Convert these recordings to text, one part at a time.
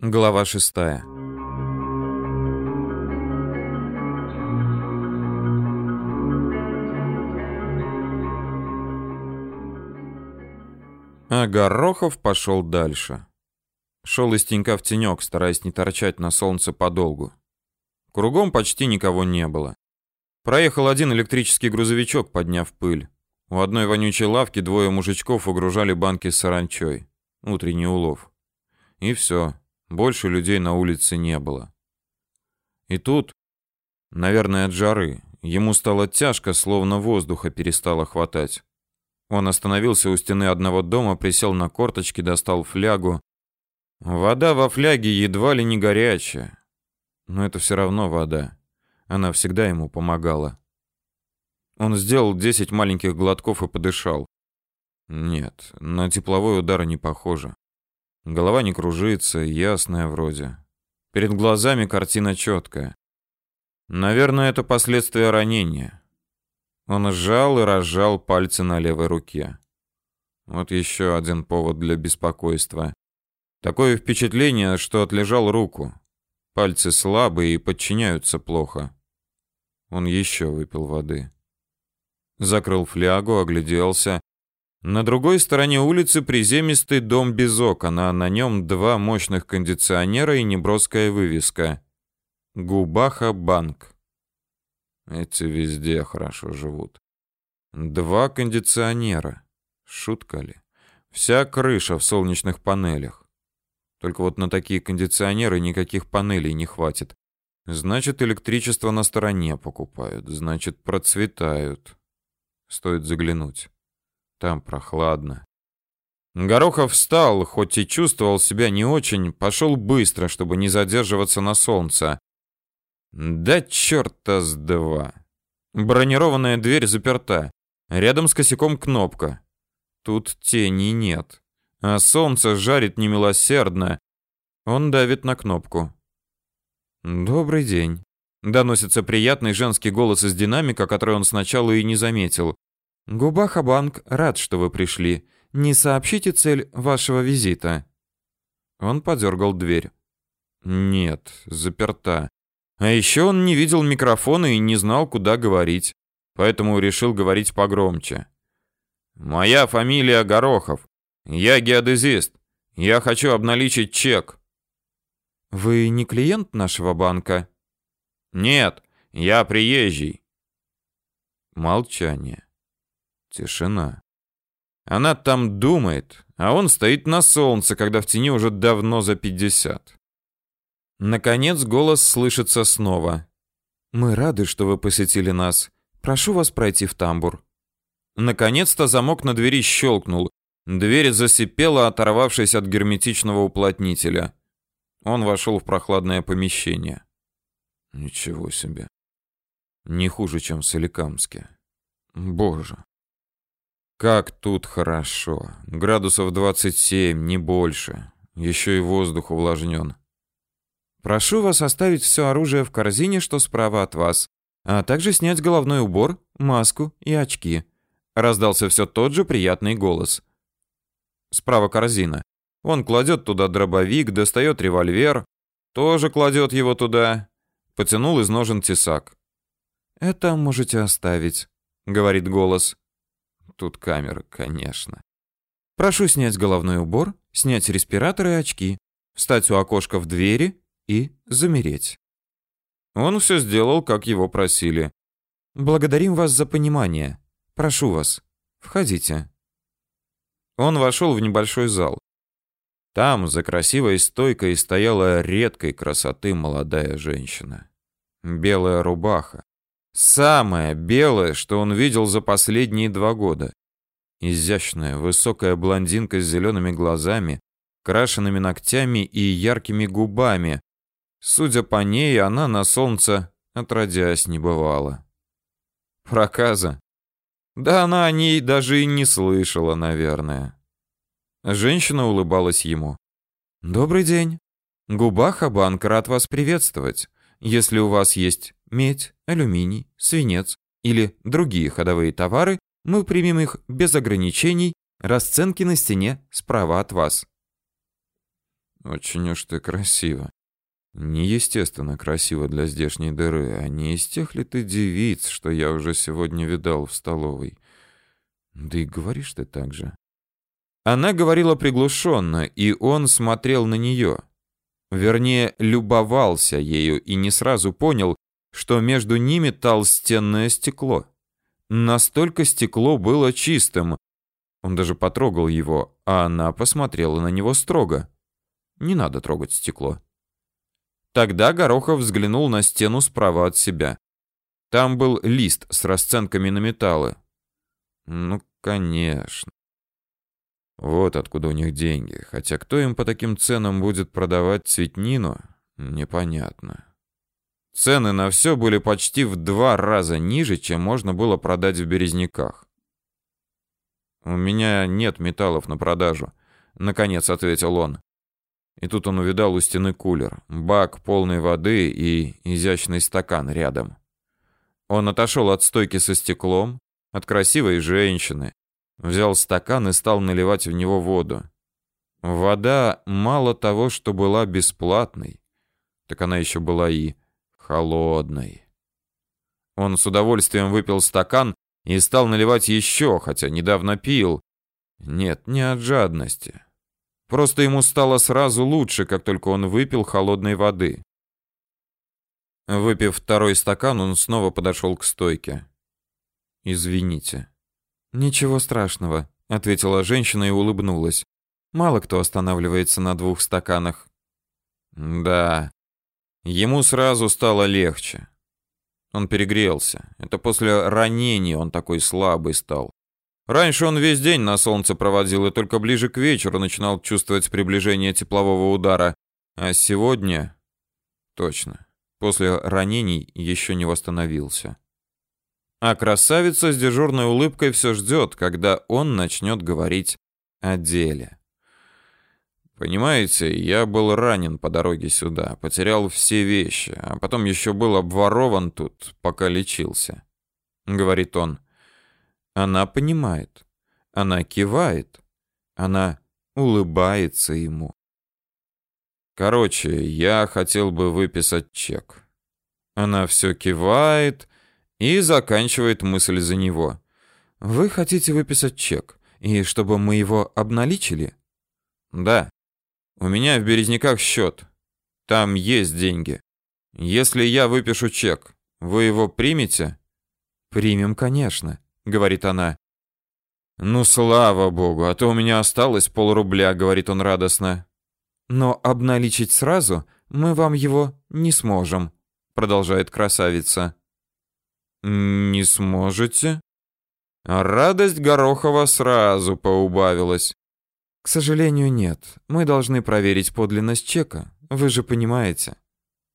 Глава шестая. А Горохов пошел дальше. Шел из тенька в тенек, стараясь не торчать на солнце подолгу. Кругом почти никого не было. Проехал один электрический грузовичок, подняв пыль. У одной вонючей лавки двое мужичков угружали банки с саранчой. Утренний улов. И все. Больше людей на улице не было. И тут, наверное, от жары, ему стало тяжко, словно воздуха перестало хватать. Он остановился у стены одного дома, присел на корточки, достал флягу. Вода во фляге едва ли не горячая. Но это все равно вода. Она всегда ему помогала. Он сделал 10 маленьких глотков и подышал. Нет, на тепловой удар не похоже. Голова не кружится, ясная вроде. Перед глазами картина четкая. Наверное, это последствия ранения. Он сжал и разжал пальцы на левой руке. Вот еще один повод для беспокойства. Такое впечатление, что отлежал руку. Пальцы слабые и подчиняются плохо. Он еще выпил воды. Закрыл флягу, огляделся. На другой стороне улицы приземистый дом без окон, а на нем два мощных кондиционера и неброская вывеска. Губаха банк. Эти везде хорошо живут. Два кондиционера. Шутка ли? Вся крыша в солнечных панелях. Только вот на такие кондиционеры никаких панелей не хватит. Значит, электричество на стороне покупают. Значит, процветают. Стоит заглянуть. Там прохладно. Горохов встал, хоть и чувствовал себя не очень, пошел быстро, чтобы не задерживаться на солнце. Да черта с два. Бронированная дверь заперта. Рядом с косяком кнопка. Тут тени нет. А солнце жарит немилосердно. Он давит на кнопку. «Добрый день», — доносится приятный женский голос из динамика, который он сначала и не заметил. «Губаха-банк рад, что вы пришли. Не сообщите цель вашего визита». Он подергал дверь. «Нет, заперта. А еще он не видел микрофона и не знал, куда говорить, поэтому решил говорить погромче. «Моя фамилия Горохов. Я геодезист. Я хочу обналичить чек». «Вы не клиент нашего банка?» «Нет, я приезжий». Молчание. Тишина. Она там думает, а он стоит на солнце, когда в тени уже давно за пятьдесят. Наконец голос слышится снова. Мы рады, что вы посетили нас. Прошу вас пройти в тамбур. Наконец-то замок на двери щелкнул. Дверь засипела, оторвавшись от герметичного уплотнителя. Он вошел в прохладное помещение. Ничего себе. Не хуже, чем в Соликамске. Боже. Как тут хорошо. Градусов 27, не больше. Еще и воздух увлажнен. Прошу вас оставить все оружие в корзине, что справа от вас, а также снять головной убор, маску и очки. Раздался все тот же приятный голос. Справа корзина. Он кладет туда дробовик, достает револьвер, тоже кладет его туда. Потянул из ножен тесак. «Это можете оставить», — говорит голос. Тут камера, конечно. «Прошу снять головной убор, снять респиратор и очки, встать у окошка в двери и замереть. Он все сделал, как его просили. Благодарим вас за понимание. Прошу вас, входите. Он вошел в небольшой зал. Там, за красивой стойкой, стояла редкой красоты молодая женщина. Белая рубаха. Самая белая, что он видел за последние два года. Изящная, высокая блондинка с зелеными глазами, крашенными ногтями и яркими губами, Судя по ней, она на солнце отродясь не бывала. Проказа? Да она о ней даже и не слышала, наверное. Женщина улыбалась ему. «Добрый день. Губаха банк рад вас приветствовать. Если у вас есть медь, алюминий, свинец или другие ходовые товары, мы примем их без ограничений, расценки на стене справа от вас». Очень уж ты красиво. Неестественно красиво для здешней дыры, а не из тех ли ты девиц, что я уже сегодня видал в столовой. Да и говоришь ты так же. Она говорила приглушенно, и он смотрел на нее. Вернее, любовался ею и не сразу понял, что между ними толстенное стекло. Настолько стекло было чистым. Он даже потрогал его, а она посмотрела на него строго. Не надо трогать стекло. Тогда Горохов взглянул на стену справа от себя. Там был лист с расценками на металлы. Ну, конечно. Вот откуда у них деньги. Хотя кто им по таким ценам будет продавать цветнину, непонятно. Цены на все были почти в два раза ниже, чем можно было продать в Березняках. «У меня нет металлов на продажу», — наконец ответил он. И тут он увидал у стены кулер, бак полной воды и изящный стакан рядом. Он отошел от стойки со стеклом, от красивой женщины, взял стакан и стал наливать в него воду. Вода мало того, что была бесплатной, так она еще была и холодной. Он с удовольствием выпил стакан и стал наливать еще, хотя недавно пил. Нет, не от жадности. Просто ему стало сразу лучше, как только он выпил холодной воды. Выпив второй стакан, он снова подошел к стойке. «Извините». «Ничего страшного», — ответила женщина и улыбнулась. «Мало кто останавливается на двух стаканах». «Да». Ему сразу стало легче. Он перегрелся. Это после ранения он такой слабый стал. Раньше он весь день на солнце проводил и только ближе к вечеру начинал чувствовать приближение теплового удара. А сегодня... Точно. После ранений еще не восстановился. А красавица с дежурной улыбкой все ждет, когда он начнет говорить о деле. Понимаете, я был ранен по дороге сюда, потерял все вещи, а потом еще был обворован тут, пока лечился. Говорит он. Она понимает. Она кивает. Она улыбается ему. Короче, я хотел бы выписать чек. Она все кивает и заканчивает мысль за него. Вы хотите выписать чек, и чтобы мы его обналичили? Да. У меня в Березняках счет. Там есть деньги. Если я выпишу чек, вы его примете? Примем, конечно, говорит она. Ну слава богу, а то у меня осталось полрубля, говорит он радостно. Но обналичить сразу мы вам его не сможем, продолжает красавица. Не сможете? радость Горохова сразу поубавилась. К сожалению, нет. Мы должны проверить подлинность чека. Вы же понимаете.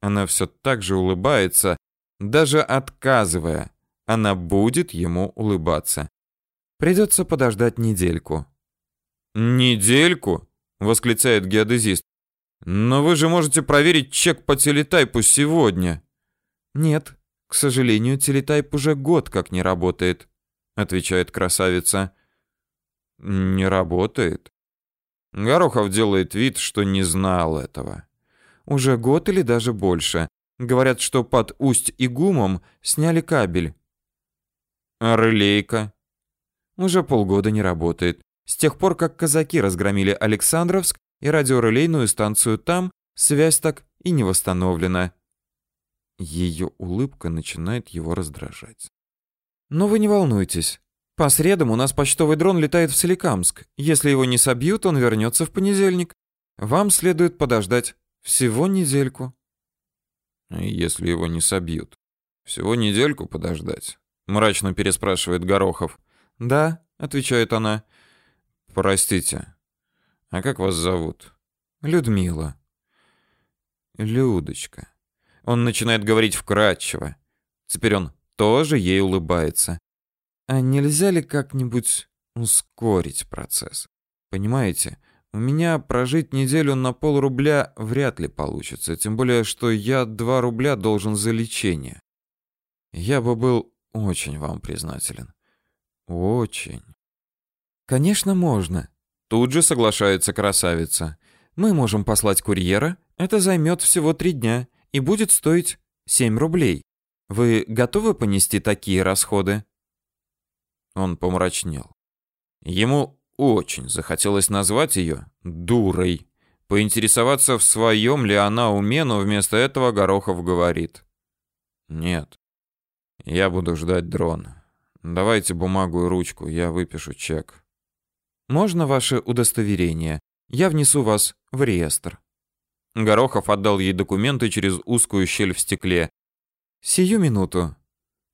Она все так же улыбается, даже отказывая. Она будет ему улыбаться. Придется подождать недельку. Недельку? восклицает геодезист. Но вы же можете проверить чек по телетайпу сегодня. Нет, к сожалению, телетайп уже год как не работает, отвечает красавица. Не работает. Горохов делает вид, что не знал этого. Уже год или даже больше. Говорят, что под Усть-Игумом сняли кабель. А релейка? Уже полгода не работает. С тех пор, как казаки разгромили Александровск и радиорелейную станцию там, связь так и не восстановлена. Ее улыбка начинает его раздражать. Но вы не волнуйтесь. По средам у нас почтовый дрон летает в Соликамск. Если его не собьют, он вернется в понедельник. Вам следует подождать всего недельку. Если его не собьют, всего недельку подождать? Мрачно переспрашивает Горохов. Да, отвечает она. Простите. А как вас зовут? Людмила. Людочка. Он начинает говорить вкратчиво. Теперь он тоже ей улыбается. А нельзя ли как-нибудь ускорить процесс? Понимаете, у меня прожить неделю на полрубля вряд ли получится, тем более что я два рубля должен за лечение. Я бы был очень вам признателен. Очень. Конечно, можно. Тут же соглашается красавица. Мы можем послать курьера. Это займет всего три дня и будет стоить 7 рублей. Вы готовы понести такие расходы? Он помрачнел. Ему очень захотелось назвать ее дурой, поинтересоваться, в своем ли она уме, но вместо этого Горохов говорит: "Нет. Я буду ждать дрон. Давайте бумагу и ручку, я выпишу чек". Можно ваше удостоверение? Я внесу вас в реестр. Горохов отдал ей документы через узкую щель в стекле. Сию минуту.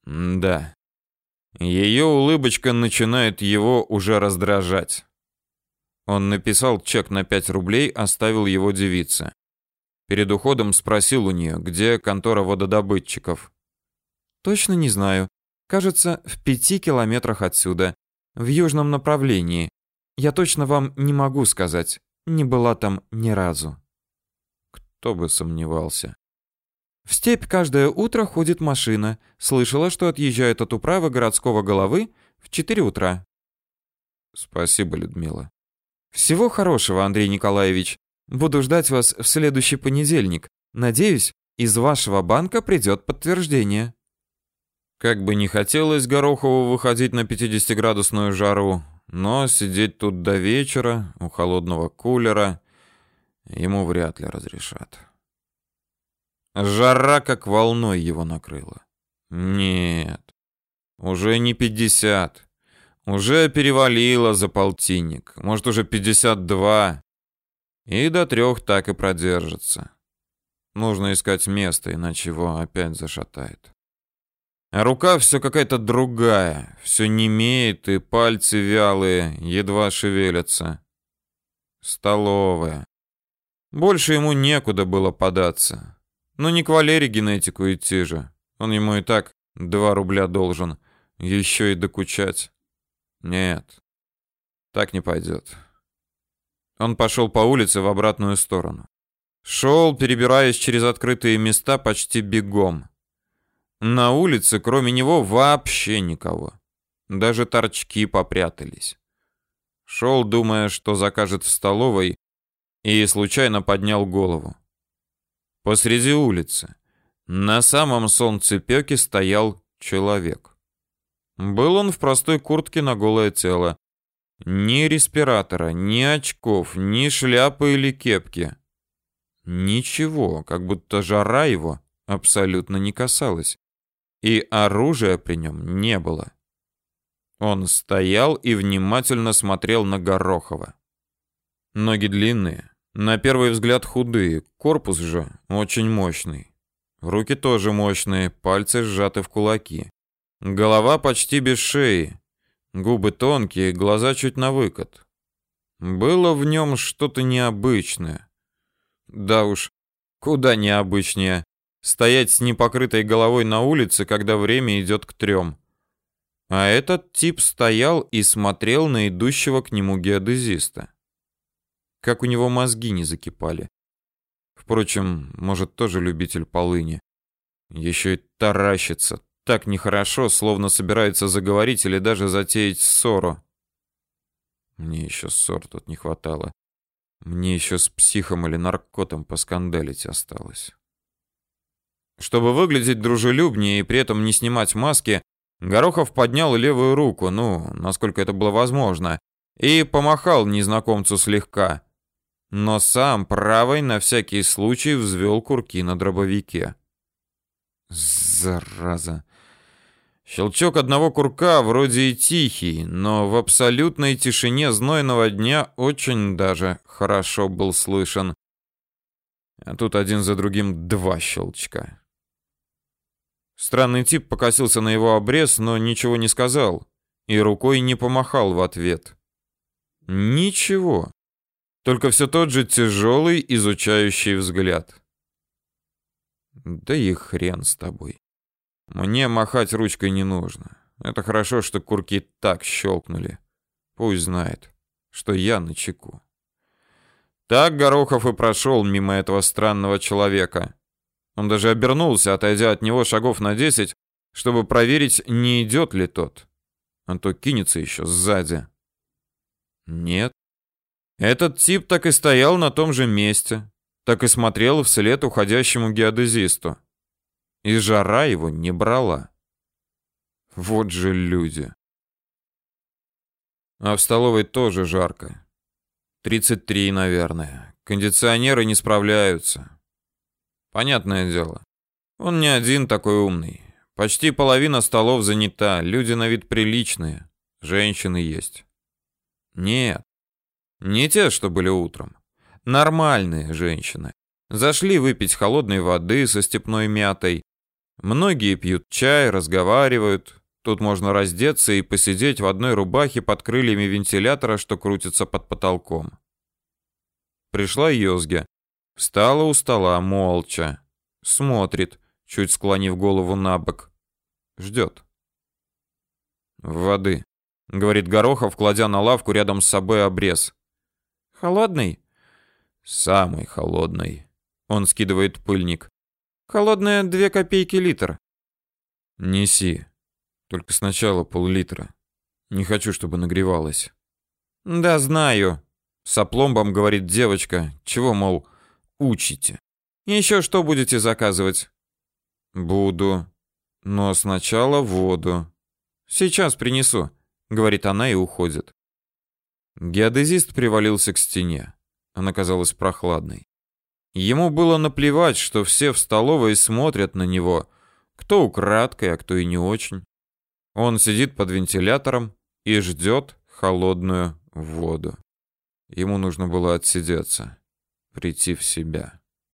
да. Ее улыбочка начинает его уже раздражать. Он написал чек на 5 рублей, оставил его девице. Перед уходом спросил у нее, где контора вододобытчиков. Точно не знаю. Кажется, в пяти километрах отсюда, в южном направлении. Я точно вам не могу сказать. Не была там ни разу. Кто бы сомневался. В степь каждое утро ходит машина. Слышала, что отъезжает от управы городского головы в 4 утра. Спасибо, Людмила. Всего хорошего, Андрей Николаевич. Буду ждать вас в следующий понедельник. Надеюсь, из вашего банка придет подтверждение. Как бы не хотелось Горохову выходить на 50-градусную жару, но сидеть тут до вечера у холодного кулера ему вряд ли разрешат. Жара как волной его накрыла. Нет, уже не пятьдесят. Уже перевалило за полтинник. Может, уже пятьдесят два. И до трех так и продержится. Нужно искать место, иначе его опять зашатает. А рука все какая-то другая. Все немеет, и пальцы вялые, едва шевелятся. Столовая. Больше ему некуда было податься. Ну не к Валере генетику идти же. Он ему и так два рубля должен. Еще и докучать. Нет. Так не пойдет. Он пошел по улице в обратную сторону. Шел, перебираясь через открытые места почти бегом. На улице, кроме него, вообще никого. Даже торчки попрятались. Шел, думая, что закажет в столовой, и случайно поднял голову. Посреди улицы, на самом солнцепёке стоял человек. Был он в простой куртке на голое тело. Ни респиратора, ни очков, ни шляпы или кепки. Ничего, как будто жара его абсолютно не касалась. И оружия при нем не было. Он стоял и внимательно смотрел на Горохова. Ноги длинные, на первый взгляд худые, корпус же очень мощный. Руки тоже мощные, пальцы сжаты в кулаки. Голова почти без шеи. Губы тонкие, глаза чуть на выкат. Было в нем что-то необычное. Да уж, куда необычнее. Стоять с непокрытой головой на улице, когда время идет к трем. А этот тип стоял и смотрел на идущего к нему геодезиста как у него мозги не закипали. Впрочем, может, тоже любитель полыни. Еще и таращится. Так нехорошо, словно собирается заговорить или даже затеять ссору. Мне еще ссор тут не хватало. Мне еще с психом или наркотом поскандалить осталось. Чтобы выглядеть дружелюбнее и при этом не снимать маски, Горохов поднял левую руку, ну, насколько это было возможно, и помахал незнакомцу слегка но сам правой на всякий случай взвел курки на дробовике. Зараза. Щелчок одного курка вроде и тихий, но в абсолютной тишине знойного дня очень даже хорошо был слышен. А тут один за другим два щелчка. Странный тип покосился на его обрез, но ничего не сказал и рукой не помахал в ответ. Ничего. Только все тот же тяжелый, изучающий взгляд. Да и хрен с тобой. Мне махать ручкой не нужно. Это хорошо, что курки так щелкнули. Пусть знает, что я на чеку. Так Горохов и прошел мимо этого странного человека. Он даже обернулся, отойдя от него шагов на десять, чтобы проверить, не идет ли тот. А то кинется еще сзади. Нет, Этот тип так и стоял на том же месте, так и смотрел вслед уходящему геодезисту. И жара его не брала. Вот же люди. А в столовой тоже жарко. 33, наверное. Кондиционеры не справляются. Понятное дело. Он не один такой умный. Почти половина столов занята, люди на вид приличные, женщины есть. Нет, не те, что были утром. Нормальные женщины. Зашли выпить холодной воды со степной мятой. Многие пьют чай, разговаривают. Тут можно раздеться и посидеть в одной рубахе под крыльями вентилятора, что крутится под потолком. Пришла Йозге. Встала у стола, молча. Смотрит, чуть склонив голову на бок. Ждет. «Воды», — говорит Горохов, кладя на лавку рядом с собой обрез. «Холодный?» «Самый холодный». Он скидывает пыльник. «Холодная две копейки литр». «Неси. Только сначала пол-литра. Не хочу, чтобы нагревалось». «Да, знаю», — с опломбом говорит девочка. «Чего, мол, учите?» «Еще что будете заказывать?» «Буду. Но сначала воду». «Сейчас принесу», — говорит она и уходит. Геодезист привалился к стене. Она казалась прохладной. Ему было наплевать, что все в столовой смотрят на него, кто украдкой, а кто и не очень. Он сидит под вентилятором и ждет холодную воду. Ему нужно было отсидеться, прийти в себя.